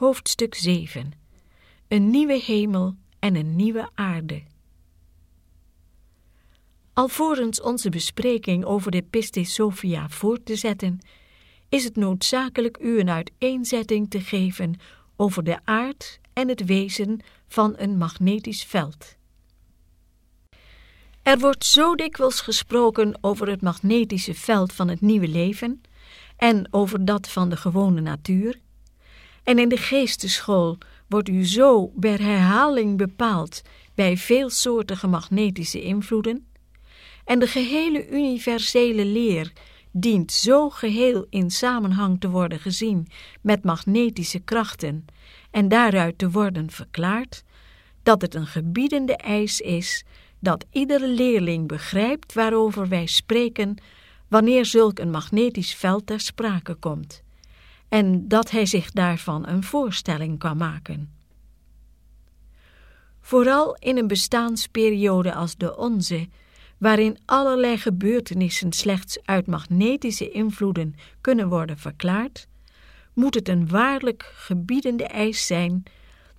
Hoofdstuk 7 Een nieuwe hemel en een nieuwe aarde. Alvorens onze bespreking over de Pistis Sophia voort te zetten, is het noodzakelijk u een uiteenzetting te geven over de aard en het wezen van een magnetisch veld. Er wordt zo dikwijls gesproken over het magnetische veld van het nieuwe leven en over dat van de gewone natuur. En in de geesteschool wordt u zo per herhaling bepaald bij veelsoortige magnetische invloeden. En de gehele universele leer dient zo geheel in samenhang te worden gezien met magnetische krachten en daaruit te worden verklaard, dat het een gebiedende eis is dat iedere leerling begrijpt waarover wij spreken wanneer zulk een magnetisch veld ter sprake komt, en dat hij zich daarvan een voorstelling kan maken. Vooral in een bestaansperiode als de onze, waarin allerlei gebeurtenissen slechts uit magnetische invloeden kunnen worden verklaard, moet het een waarlijk gebiedende eis zijn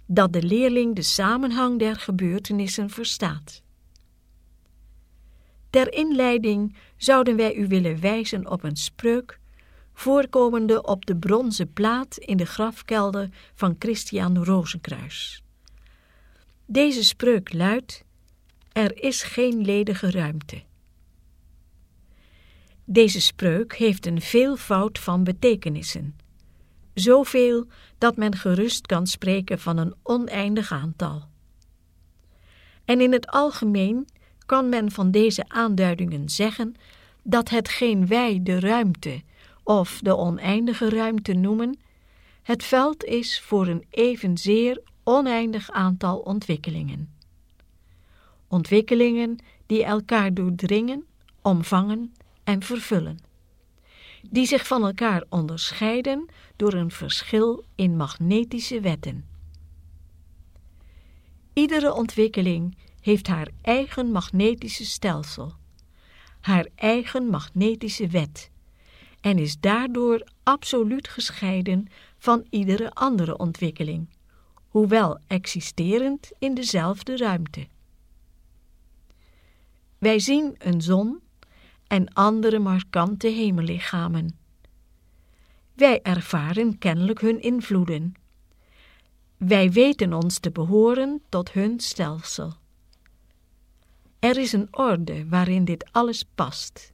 dat de leerling de samenhang der gebeurtenissen verstaat. Ter inleiding zouden wij u willen wijzen op een spreuk, voorkomende op de bronzen plaat in de grafkelder van Christian Rozenkruis. Deze spreuk luidt: Er is geen ledige ruimte. Deze spreuk heeft een veelvoud van betekenissen, zoveel dat men gerust kan spreken van een oneindig aantal. En in het algemeen kan men van deze aanduidingen zeggen dat hetgeen wij de ruimte of de oneindige ruimte noemen, het veld is voor een evenzeer oneindig aantal ontwikkelingen. Ontwikkelingen die elkaar doordringen, omvangen en vervullen. Die zich van elkaar onderscheiden door een verschil in magnetische wetten. Iedere ontwikkeling heeft haar eigen magnetische stelsel, haar eigen magnetische wet en is daardoor absoluut gescheiden van iedere andere ontwikkeling, hoewel existerend in dezelfde ruimte. Wij zien een zon en andere markante hemellichamen. Wij ervaren kennelijk hun invloeden. Wij weten ons te behoren tot hun stelsel. Er is een orde waarin dit alles past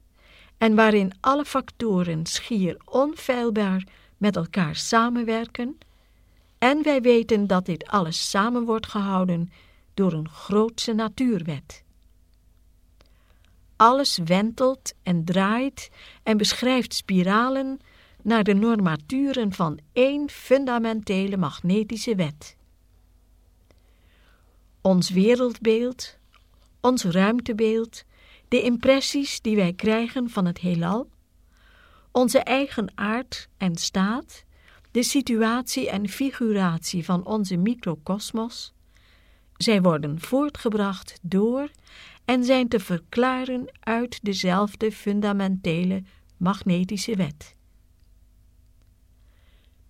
en waarin alle factoren schier onfeilbaar met elkaar samenwerken en wij weten dat dit alles samen wordt gehouden door een grootse natuurwet. Alles wentelt en draait en beschrijft spiralen naar de normaturen van één fundamentele magnetische wet. Ons wereldbeeld, ons ruimtebeeld, de impressies die wij krijgen van het heelal, onze eigen aard en staat, de situatie en figuratie van onze microkosmos, zij worden voortgebracht door en zijn te verklaren uit dezelfde fundamentele magnetische wet.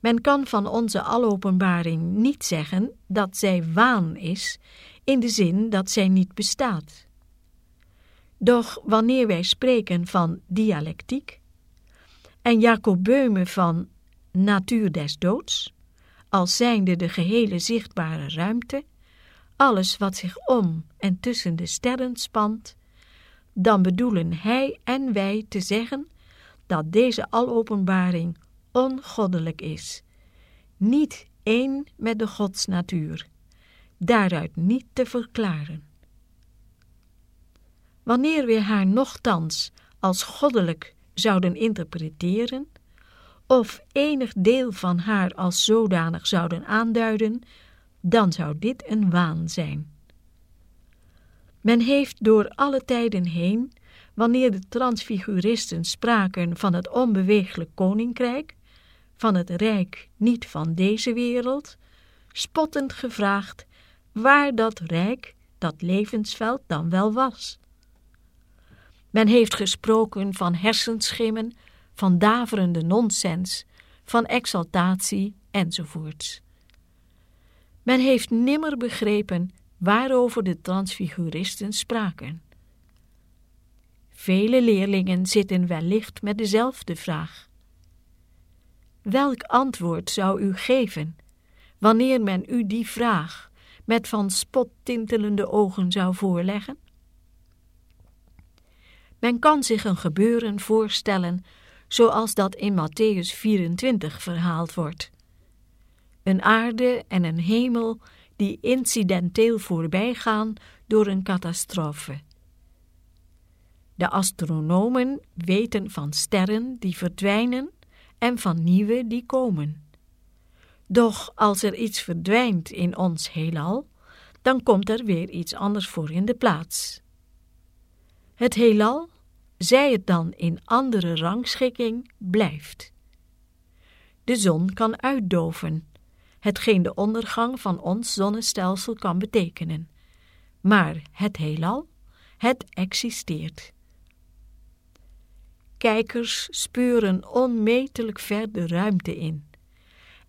Men kan van onze alopenbaring niet zeggen dat zij waan is in de zin dat zij niet bestaat. Doch wanneer wij spreken van dialectiek en Jacob Beume van natuur des doods, als zijnde de gehele zichtbare ruimte, alles wat zich om en tussen de sterren spant, dan bedoelen hij en wij te zeggen dat deze alopenbaring ongoddelijk is, niet één met de godsnatuur daaruit niet te verklaren. Wanneer we haar nochtans als goddelijk zouden interpreteren, of enig deel van haar als zodanig zouden aanduiden, dan zou dit een waan zijn. Men heeft door alle tijden heen, wanneer de transfiguristen spraken van het onbeweeglijk koninkrijk, van het rijk niet van deze wereld, spottend gevraagd waar dat rijk, dat levensveld dan wel was. Men heeft gesproken van hersenschimmen, van daverende nonsens, van exaltatie enzovoorts. Men heeft nimmer begrepen waarover de transfiguristen spraken. Vele leerlingen zitten wellicht met dezelfde vraag. Welk antwoord zou u geven wanneer men u die vraag met van spot tintelende ogen zou voorleggen? Men kan zich een gebeuren voorstellen zoals dat in Matthäus 24 verhaald wordt. Een aarde en een hemel die incidenteel voorbij gaan door een catastrofe. De astronomen weten van sterren die verdwijnen en van nieuwe die komen. Doch als er iets verdwijnt in ons heelal, dan komt er weer iets anders voor in de plaats. Het heelal, zij het dan in andere rangschikking, blijft. De zon kan uitdoven, hetgeen de ondergang van ons zonnestelsel kan betekenen. Maar het heelal, het existeert. Kijkers speuren onmetelijk ver de ruimte in.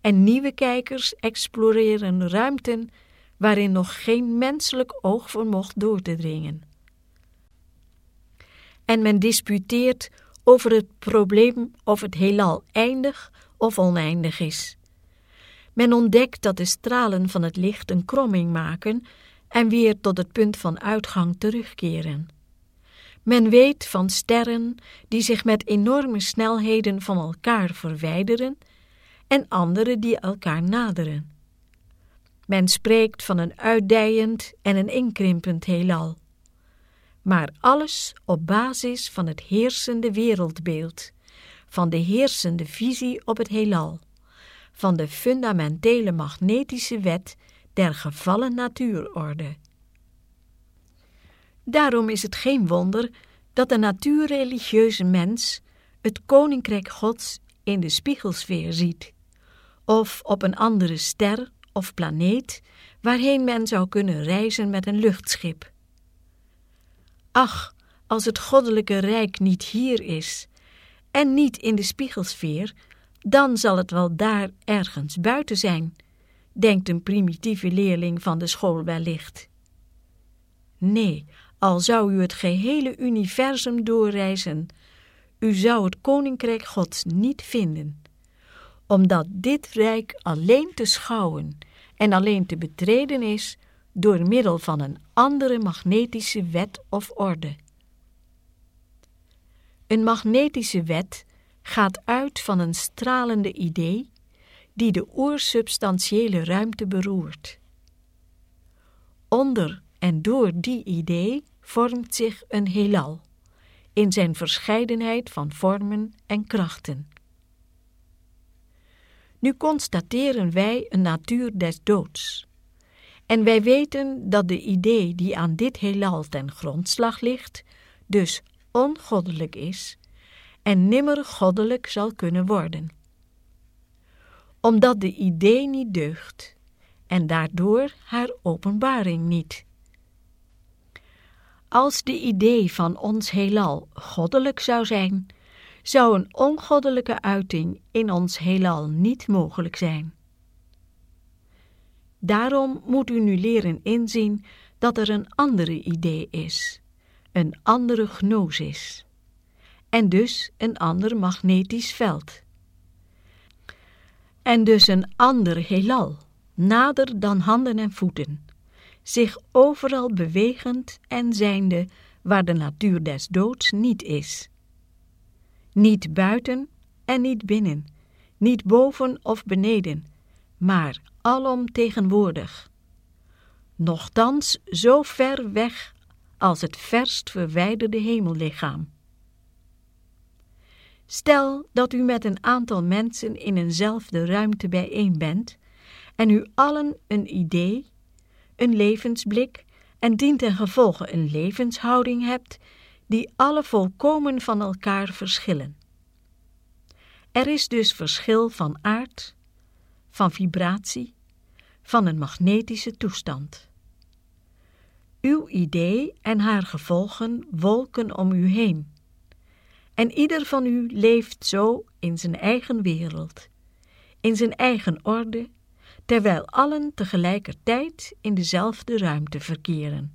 En nieuwe kijkers exploreren ruimten waarin nog geen menselijk oog vermocht door te dringen. En men disputeert over het probleem of het heelal eindig of oneindig is. Men ontdekt dat de stralen van het licht een kromming maken en weer tot het punt van uitgang terugkeren. Men weet van sterren die zich met enorme snelheden van elkaar verwijderen en andere die elkaar naderen. Men spreekt van een uitdijend en een inkrimpend heelal. Maar alles op basis van het heersende wereldbeeld, van de heersende visie op het heelal, van de fundamentele magnetische wet der gevallen natuurorde. Daarom is het geen wonder dat de natuurreligieuze mens het koninkrijk Gods in de spiegelsfeer ziet, of op een andere ster of planeet waarheen men zou kunnen reizen met een luchtschip. Ach, als het goddelijke rijk niet hier is en niet in de spiegelsfeer, dan zal het wel daar ergens buiten zijn, denkt een primitieve leerling van de school wellicht. Nee, al zou u het gehele universum doorreizen, u zou het koninkrijk Gods niet vinden, omdat dit rijk alleen te schouwen en alleen te betreden is door middel van een andere magnetische wet of orde. Een magnetische wet gaat uit van een stralende idee die de oersubstantiële ruimte beroert. Onder en door die idee vormt zich een heelal, in zijn verscheidenheid van vormen en krachten. Nu constateren wij een natuur des doods. En wij weten dat de idee die aan dit heelal ten grondslag ligt, dus ongoddelijk is en nimmer goddelijk zal kunnen worden. Omdat de idee niet deugt en daardoor haar openbaring niet. Als de idee van ons heelal goddelijk zou zijn, zou een ongoddelijke uiting in ons heelal niet mogelijk zijn. Daarom moet u nu leren inzien dat er een andere idee is, een andere gnosis, en dus een ander magnetisch veld. En dus een ander heelal, nader dan handen en voeten zich overal bewegend en zijnde waar de natuur des doods niet is. Niet buiten en niet binnen, niet boven of beneden, maar alom tegenwoordig. Nochtans zo ver weg als het verst verwijderde hemellichaam. Stel dat u met een aantal mensen in eenzelfde ruimte bijeen bent en u allen een idee een levensblik en dient ten gevolge een levenshouding hebt die alle volkomen van elkaar verschillen. Er is dus verschil van aard, van vibratie, van een magnetische toestand. Uw idee en haar gevolgen wolken om u heen. En ieder van u leeft zo in zijn eigen wereld, in zijn eigen orde, terwijl allen tegelijkertijd in dezelfde ruimte verkeren.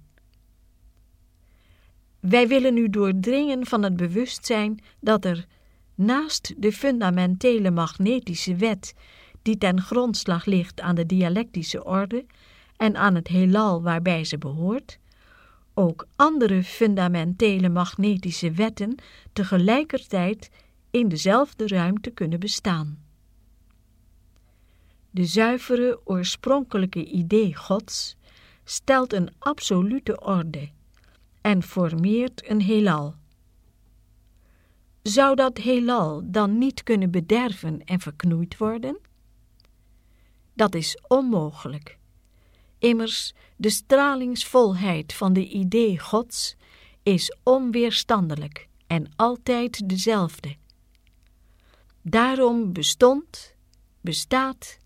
Wij willen u doordringen van het bewustzijn dat er, naast de fundamentele magnetische wet die ten grondslag ligt aan de dialectische orde en aan het heelal waarbij ze behoort, ook andere fundamentele magnetische wetten tegelijkertijd in dezelfde ruimte kunnen bestaan. De zuivere oorspronkelijke idee Gods stelt een absolute orde en formeert een heelal. Zou dat heelal dan niet kunnen bederven en verknoeid worden? Dat is onmogelijk. Immers, de stralingsvolheid van de idee Gods is onweerstandelijk en altijd dezelfde. Daarom bestond, bestaat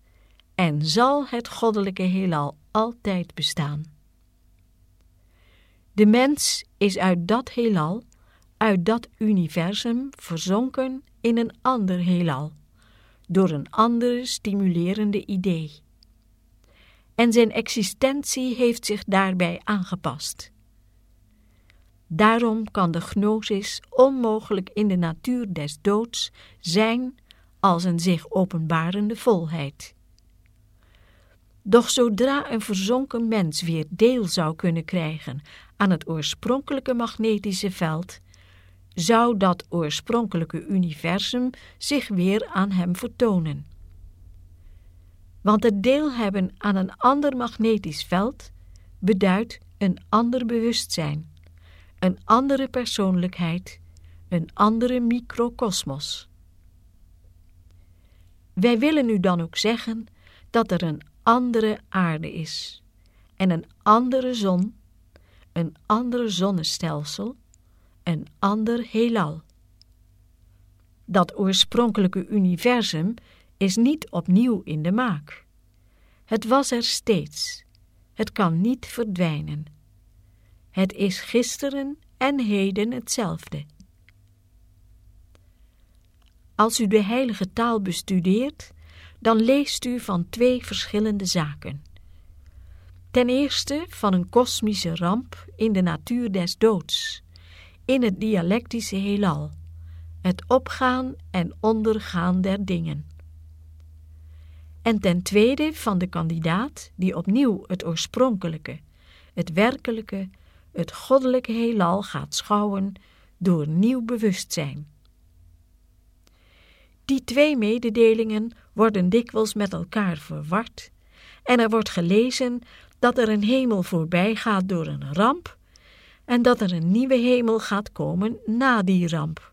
en zal het goddelijke heelal altijd bestaan. De mens is uit dat heelal, uit dat universum verzonken in een ander heelal, door een andere stimulerende idee. En zijn existentie heeft zich daarbij aangepast. Daarom kan de gnosis onmogelijk in de natuur des doods zijn als een zich openbarende volheid. Doch zodra een verzonken mens weer deel zou kunnen krijgen aan het oorspronkelijke magnetische veld, zou dat oorspronkelijke universum zich weer aan hem vertonen. Want het deel hebben aan een ander magnetisch veld beduidt een ander bewustzijn, een andere persoonlijkheid, een andere microkosmos. Wij willen u dan ook zeggen dat er een andere aarde is en een andere zon, een ander zonnestelsel, een ander heelal. Dat oorspronkelijke universum is niet opnieuw in de maak. Het was er steeds. Het kan niet verdwijnen. Het is gisteren en heden hetzelfde. Als u de heilige taal bestudeert, dan leest u van twee verschillende zaken. Ten eerste van een kosmische ramp in de natuur des doods, in het dialectische heelal, het opgaan en ondergaan der dingen. En ten tweede van de kandidaat die opnieuw het oorspronkelijke, het werkelijke, het goddelijke heelal gaat schouwen door nieuw bewustzijn. Die twee mededelingen worden dikwijls met elkaar verward en er wordt gelezen dat er een hemel voorbij gaat door een ramp en dat er een nieuwe hemel gaat komen na die ramp.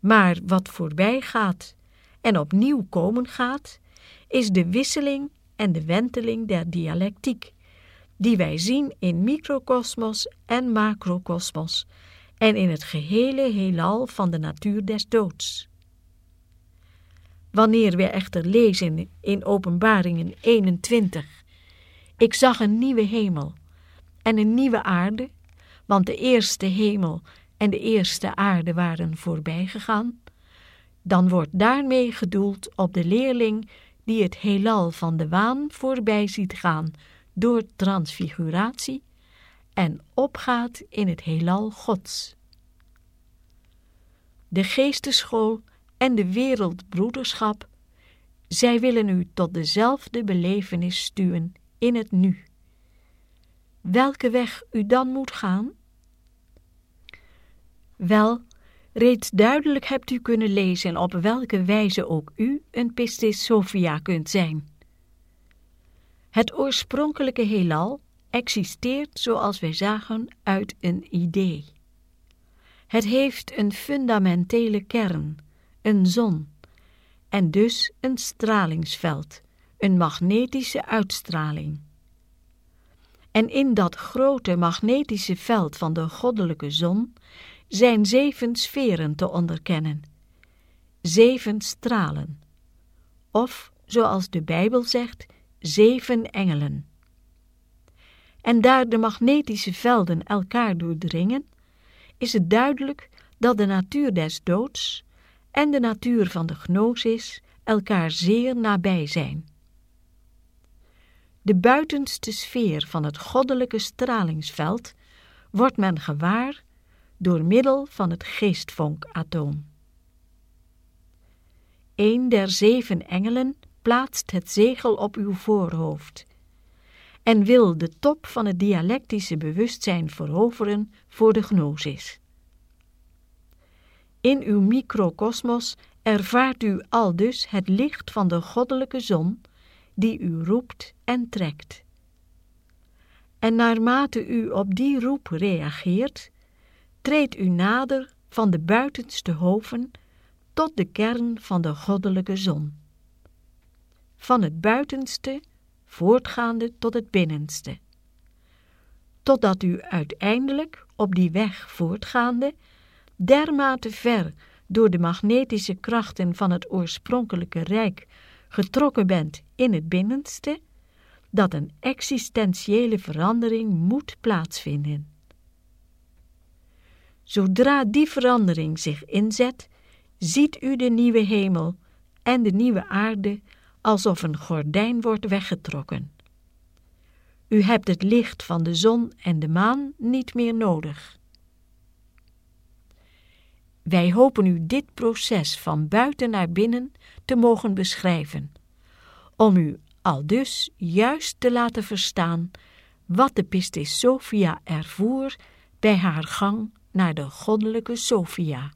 Maar wat voorbij gaat en opnieuw komen gaat, is de wisseling en de wenteling der dialectiek, die wij zien in microkosmos en macrokosmos en in het gehele heelal van de natuur des doods. Wanneer we echter lezen in Openbaringen 21, ik zag een nieuwe hemel en een nieuwe aarde, want de eerste hemel en de eerste aarde waren voorbij gegaan, dan wordt daarmee gedoeld op de leerling die het heelal van de waan voorbij ziet gaan door transfiguratie en opgaat in het heelal Gods. De geesteschool en de wereldbroederschap, zij willen u tot dezelfde belevenis stuwen in het nu. Welke weg u dan moet gaan? Wel, reeds duidelijk hebt u kunnen lezen op welke wijze ook u een pistis sophia kunt zijn. Het oorspronkelijke heelal existeert, zoals wij zagen, uit een idee. Het heeft een fundamentele kern, een zon, en dus een stralingsveld, een magnetische uitstraling. En in dat grote magnetische veld van de goddelijke zon zijn zeven sferen te onderkennen, zeven stralen, of, zoals de Bijbel zegt, zeven engelen. En daar de magnetische velden elkaar doordringen, is het duidelijk dat de natuur des doods en de natuur van de gnosis elkaar zeer nabij zijn. De buitenste sfeer van het goddelijke stralingsveld, wordt men gewaar door middel van het geestvonkatoom. Een der zeven engelen plaatst het zegel op uw voorhoofd en wil de top van het dialectische bewustzijn veroveren voor de gnosis. In uw microcosmos ervaart u aldus het licht van de goddelijke zon die u roept en trekt. En naarmate u op die roep reageert, treedt u nader van de buitenste hoven tot de kern van de goddelijke zon. Van het buitenste voortgaande tot het binnenste. Totdat u uiteindelijk op die weg voortgaande dermate ver door de magnetische krachten van het oorspronkelijke rijk getrokken bent in het binnenste, dat een existentiële verandering moet plaatsvinden. Zodra die verandering zich inzet, ziet u de nieuwe hemel en de nieuwe aarde alsof een gordijn wordt weggetrokken. U hebt het licht van de zon en de maan niet meer nodig. Wij hopen u dit proces van buiten naar binnen te mogen beschrijven, om u aldus juist te laten verstaan wat de pistis Sophia ervoer bij haar gang naar de goddelijke Sophia.